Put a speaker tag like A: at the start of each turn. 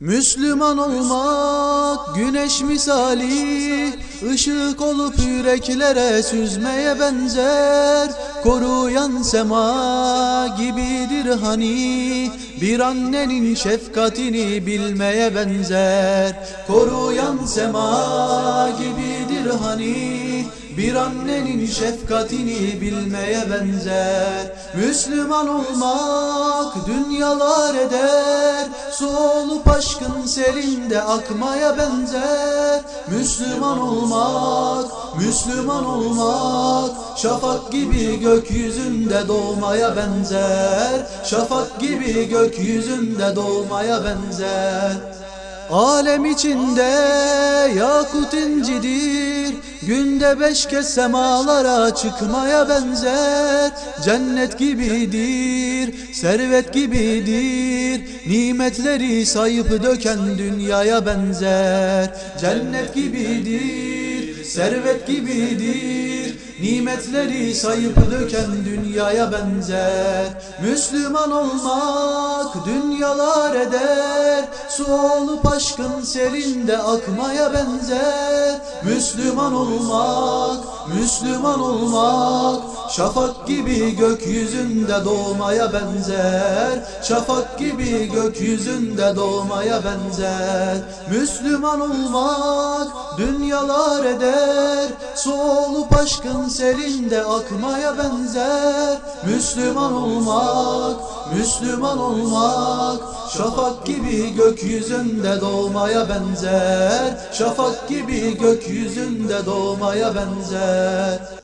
A: Müslüman olmak güneş misali ışık olup yüreklere süzmeye benzer Koruyan sema gibidir hani Bir annenin şefkatini bilmeye benzer Koruyan sema gibidir hani bir annenin şefkatini bilmeye benzer. Müslüman olmak dünyalar eder Su olup aşkın selinde akmaya benzer. Müslüman olmak, Müslüman olmak Şafak gibi gökyüzünde doğmaya benzer. Şafak gibi gökyüzünde doğmaya benzer Alem içinde yakut incidir. Günde beş kez semalara çıkmaya benzer. Cennet gibidir, servet gibidir. Nimetleri sayıp döken dünyaya benzer. Cennet gibidir, servet gibidir. Nimetleri sayıp döken dünyaya benzer. Müslüman olmak dünyalar eder Su olup aşkın serinde akmaya benzer. Müslüman olmak, Müslüman olmak Şafak gibi gökyüzünde doğmaya benzer. Şafak gibi gökyüzünde doğmaya benzer. Müslüman olmak dünyalar eder Su olup aşkın selinde akmaya benzer. Müslüman olmak, Müslüman olmak. Şafak gibi gökyüzünde doğmaya benzer. Şafak gibi gökyüzünde doğmaya benzer